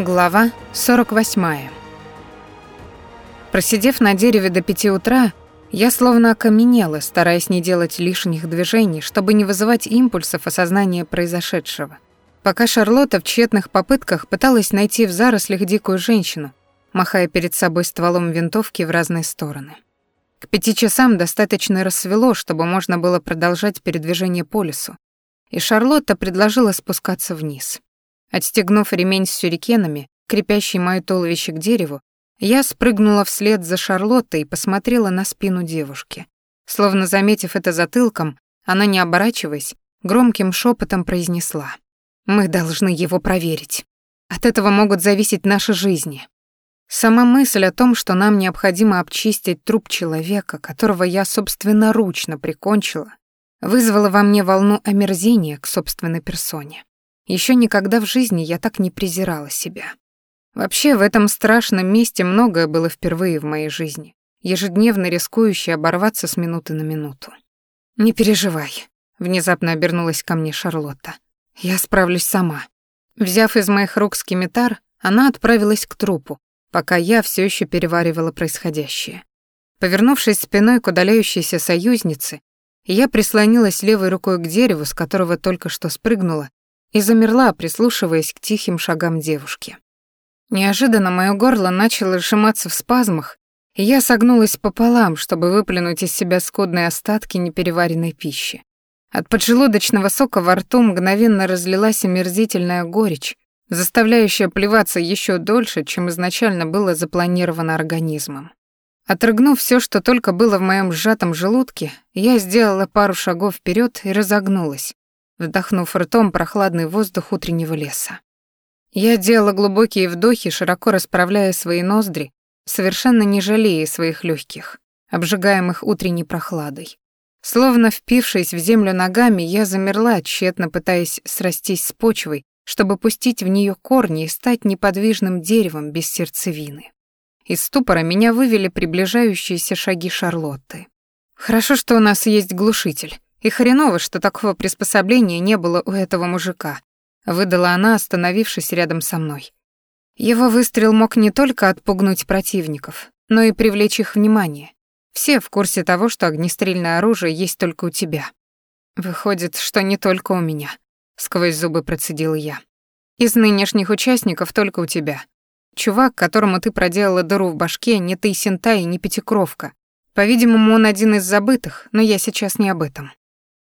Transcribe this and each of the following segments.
Глава 48. Просидев на дереве до пяти утра, я словно окаменела, стараясь не делать лишних движений, чтобы не вызывать импульсов осознания произошедшего. Пока Шарлотта в тщетных попытках пыталась найти в зарослях дикую женщину, махая перед собой стволом винтовки в разные стороны. К пяти часам достаточно рассвело, чтобы можно было продолжать передвижение по лесу, и Шарлотта предложила спускаться вниз. Отстегнув ремень с сюрикенами, крепящий моё туловище к дереву, я спрыгнула вслед за Шарлоттой и посмотрела на спину девушки. Словно заметив это затылком, она, не оборачиваясь, громким шепотом произнесла. «Мы должны его проверить. От этого могут зависеть наши жизни». Сама мысль о том, что нам необходимо обчистить труп человека, которого я собственноручно прикончила, вызвала во мне волну омерзения к собственной персоне. Еще никогда в жизни я так не презирала себя. Вообще, в этом страшном месте многое было впервые в моей жизни, ежедневно рискующее оборваться с минуты на минуту. «Не переживай», — внезапно обернулась ко мне Шарлотта. «Я справлюсь сама». Взяв из моих рук скимитар, она отправилась к трупу, пока я все еще переваривала происходящее. Повернувшись спиной к удаляющейся союзнице, я прислонилась левой рукой к дереву, с которого только что спрыгнула, и замерла, прислушиваясь к тихим шагам девушки. Неожиданно моё горло начало сжиматься в спазмах, и я согнулась пополам, чтобы выплюнуть из себя скудные остатки непереваренной пищи. От поджелудочного сока во рту мгновенно разлилась омерзительная горечь, заставляющая плеваться ещё дольше, чем изначально было запланировано организмом. Отрыгнув всё, что только было в моём сжатом желудке, я сделала пару шагов вперёд и разогнулась, вдохнув ртом прохладный воздух утреннего леса. Я делала глубокие вдохи, широко расправляя свои ноздри, совершенно не жалея своих легких, обжигаемых утренней прохладой. Словно впившись в землю ногами, я замерла, тщетно пытаясь срастись с почвой, чтобы пустить в нее корни и стать неподвижным деревом без сердцевины. Из ступора меня вывели приближающиеся шаги Шарлотты. «Хорошо, что у нас есть глушитель. И хреново, что такого приспособления не было у этого мужика, выдала она, остановившись рядом со мной. Его выстрел мог не только отпугнуть противников, но и привлечь их внимание. Все в курсе того, что огнестрельное оружие есть только у тебя. Выходит, что не только у меня, сквозь зубы процедил я. Из нынешних участников только у тебя. Чувак, которому ты проделала дыру в башке, не ты Синтай не Пятикровка. По-видимому, он один из забытых, но я сейчас не об этом.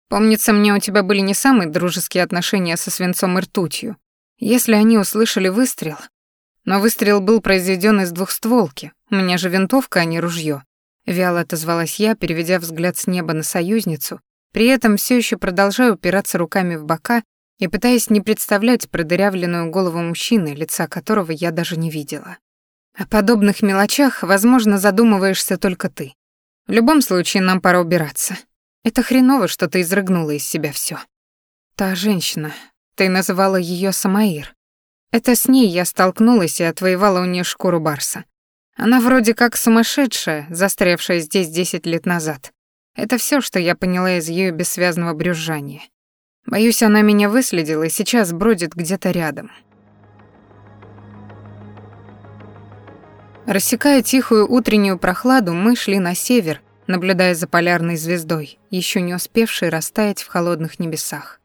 Помнится мне, у тебя были не самые дружеские отношения со свинцом и ртутью. Если они услышали выстрел... Но выстрел был произведен из двухстволки. У меня же винтовка, а не ружье. Вяло отозвалась я, переведя взгляд с неба на союзницу, при этом все еще продолжая упираться руками в бока и пытаясь не представлять продырявленную голову мужчины, лица которого я даже не видела. О подобных мелочах, возможно, задумываешься только ты. В любом случае, нам пора убираться. Это хреново, что ты изрыгнула из себя все. Та женщина, ты называла ее Самаир. Это с ней я столкнулась и отвоевала у нее шкуру барса. Она вроде как сумасшедшая, застрявшая здесь десять лет назад. Это все, что я поняла из ее бессвязного брюзжания. Боюсь, она меня выследила и сейчас бродит где-то рядом. Рассекая тихую утреннюю прохладу, мы шли на север, наблюдая за полярной звездой, еще не успевшей растаять в холодных небесах.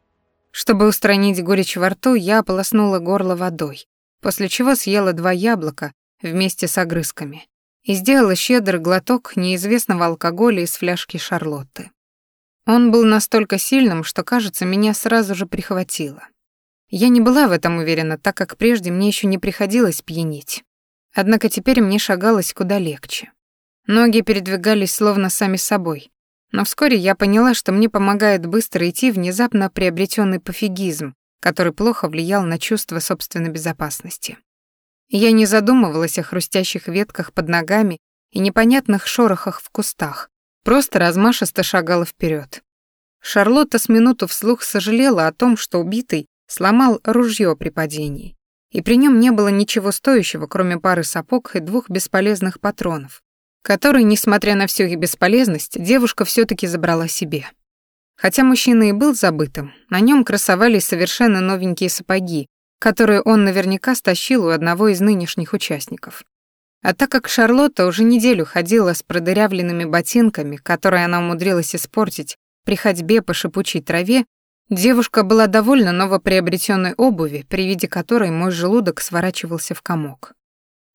Чтобы устранить горечь во рту, я ополоснула горло водой, после чего съела два яблока вместе с огрызками и сделала щедрый глоток неизвестного алкоголя из фляжки Шарлотты. Он был настолько сильным, что, кажется, меня сразу же прихватило. Я не была в этом уверена, так как прежде мне еще не приходилось пьянеть. Однако теперь мне шагалось куда легче. Ноги передвигались словно сами собой. Но вскоре я поняла, что мне помогает быстро идти внезапно приобретенный пофигизм, который плохо влиял на чувство собственной безопасности. Я не задумывалась о хрустящих ветках под ногами и непонятных шорохах в кустах, просто размашисто шагала вперед. Шарлотта с минуту вслух сожалела о том, что убитый сломал ружье при падении, и при нем не было ничего стоящего, кроме пары сапог и двух бесполезных патронов, который, несмотря на всю их бесполезность, девушка все таки забрала себе. Хотя мужчина и был забытым, на нем красовались совершенно новенькие сапоги, которую он наверняка стащил у одного из нынешних участников. А так как Шарлотта уже неделю ходила с продырявленными ботинками, которые она умудрилась испортить при ходьбе по шипучей траве, девушка была довольна новоприобретенной обуви, при виде которой мой желудок сворачивался в комок.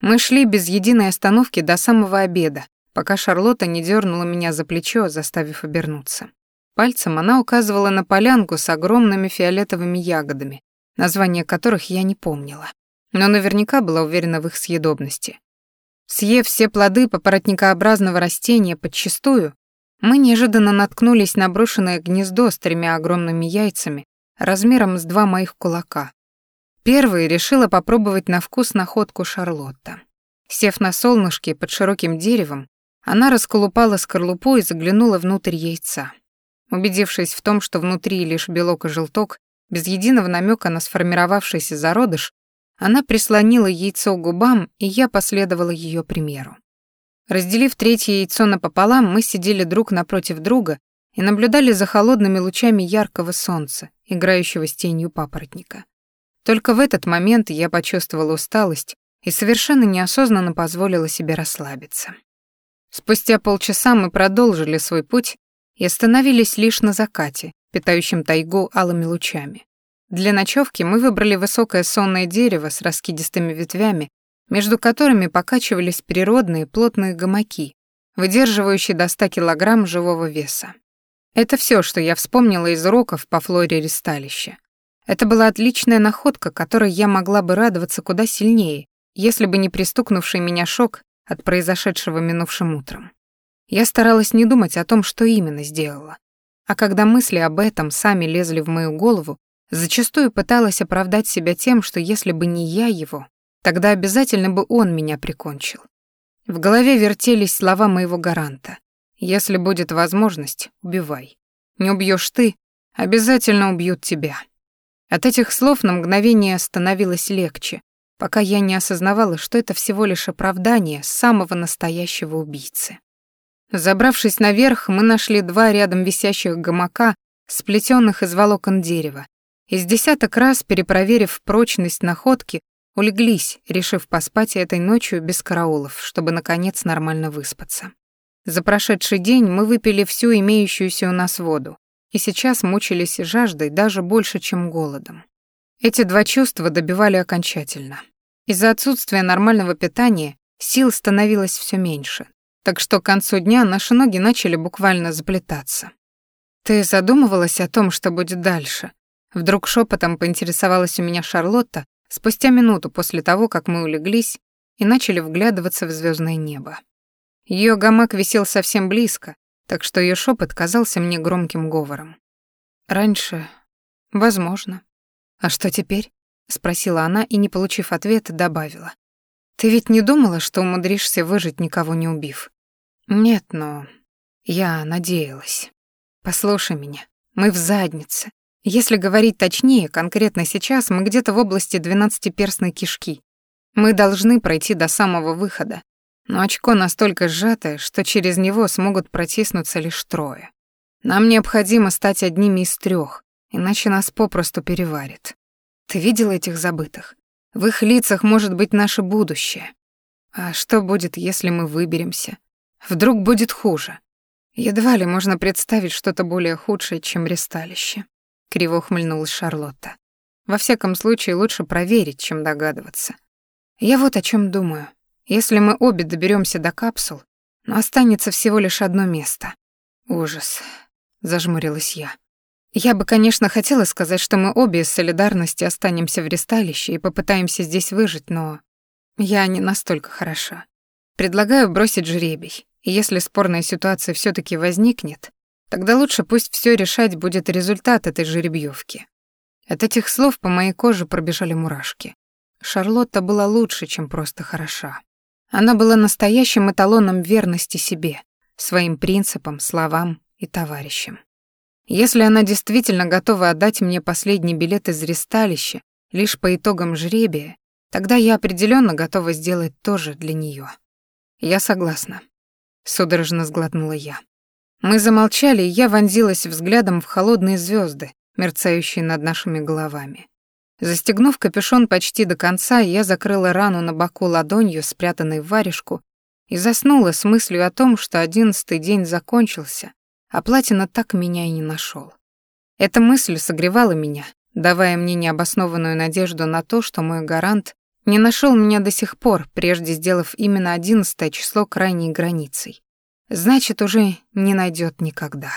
Мы шли без единой остановки до самого обеда, пока Шарлотта не дернула меня за плечо, заставив обернуться. Пальцем она указывала на полянку с огромными фиолетовыми ягодами, названия которых я не помнила, но наверняка была уверена в их съедобности. Съев все плоды папоротникообразного растения подчистую, мы неожиданно наткнулись на брошенное гнездо с тремя огромными яйцами размером с два моих кулака. Первой решила попробовать на вкус находку Шарлотта. Сев на солнышке под широким деревом, она расколупала скорлупу и заглянула внутрь яйца. Убедившись в том, что внутри лишь белок и желток, без единого намека на сформировавшийся зародыш, она прислонила яйцо к губам, и я последовала ее примеру. Разделив третье яйцо напополам, мы сидели друг напротив друга и наблюдали за холодными лучами яркого солнца, играющего с тенью папоротника. Только в этот момент я почувствовала усталость и совершенно неосознанно позволила себе расслабиться. Спустя полчаса мы продолжили свой путь и остановились лишь на закате, питающем тайгу алыми лучами. Для ночевки мы выбрали высокое сонное дерево с раскидистыми ветвями, между которыми покачивались природные плотные гамаки, выдерживающие до 100 килограмм живого веса. Это все, что я вспомнила из уроков по флоре ресталища. Это была отличная находка, которой я могла бы радоваться куда сильнее, если бы не пристукнувший меня шок от произошедшего минувшим утром. Я старалась не думать о том, что именно сделала. А когда мысли об этом сами лезли в мою голову, зачастую пыталась оправдать себя тем, что если бы не я его, тогда обязательно бы он меня прикончил. В голове вертелись слова моего гаранта. «Если будет возможность, убивай. Не убьешь ты, обязательно убьют тебя». От этих слов на мгновение становилось легче, пока я не осознавала, что это всего лишь оправдание самого настоящего убийцы. Забравшись наверх, мы нашли два рядом висящих гамака, сплетенных из волокон дерева, и с десяток раз, перепроверив прочность находки, улеглись, решив поспать этой ночью без караулов, чтобы, наконец, нормально выспаться. За прошедший день мы выпили всю имеющуюся у нас воду, и сейчас мучились жаждой даже больше, чем голодом. Эти два чувства добивали окончательно. Из-за отсутствия нормального питания сил становилось все меньше, так что к концу дня наши ноги начали буквально заплетаться. «Ты задумывалась о том, что будет дальше?» Вдруг шепотом поинтересовалась у меня Шарлотта спустя минуту после того, как мы улеглись и начали вглядываться в звездное небо. Ее гамак висел совсем близко, так что ее шепот казался мне громким говором. «Раньше... возможно. А что теперь?» спросила она и, не получив ответа, добавила. Ты ведь не думала, что умудришься выжить, никого не убив? Нет, но я надеялась. Послушай меня. Мы в заднице. Если говорить точнее, конкретно сейчас мы где-то в области двенадцатиперстной кишки. Мы должны пройти до самого выхода, но очко настолько сжатое, что через него смогут протиснуться лишь трое. Нам необходимо стать одними из трех, иначе нас попросту переварит. Ты видела этих забытых? В их лицах может быть наше будущее. А что будет, если мы выберемся? Вдруг будет хуже. Едва ли можно представить что-то более худшее, чем ресталище. Криво ухмыльнулась Шарлотта. Во всяком случае, лучше проверить, чем догадываться. Я вот о чем думаю. Если мы обе доберемся до капсул, но останется всего лишь одно место. Ужас, зажмурилась я. Я бы, конечно, хотела сказать, что мы обе из солидарности останемся в ресталище и попытаемся здесь выжить, но я не настолько хороша. Предлагаю бросить жребий. И если спорная ситуация все таки возникнет, тогда лучше пусть все решать будет результат этой жеребьевки. От этих слов по моей коже пробежали мурашки. Шарлотта была лучше, чем просто хороша. Она была настоящим эталоном верности себе, своим принципам, словам и товарищам. Если она действительно готова отдать мне последний билет из ресталища лишь по итогам жребия, тогда я определенно готова сделать то же для нее. Я согласна. Судорожно сглотнула я. Мы замолчали, и я вонзилась взглядом в холодные звезды, мерцающие над нашими головами. Застегнув капюшон почти до конца, я закрыла рану на боку ладонью, спрятанной в варежку, и заснула с мыслью о том, что одиннадцатый день закончился, а Платина так меня и не нашел. Эта мысль согревала меня, давая мне необоснованную надежду на то, что мой гарант не нашел меня до сих пор, прежде сделав именно одиннадцатое число крайней границей. Значит, уже не найдет никогда.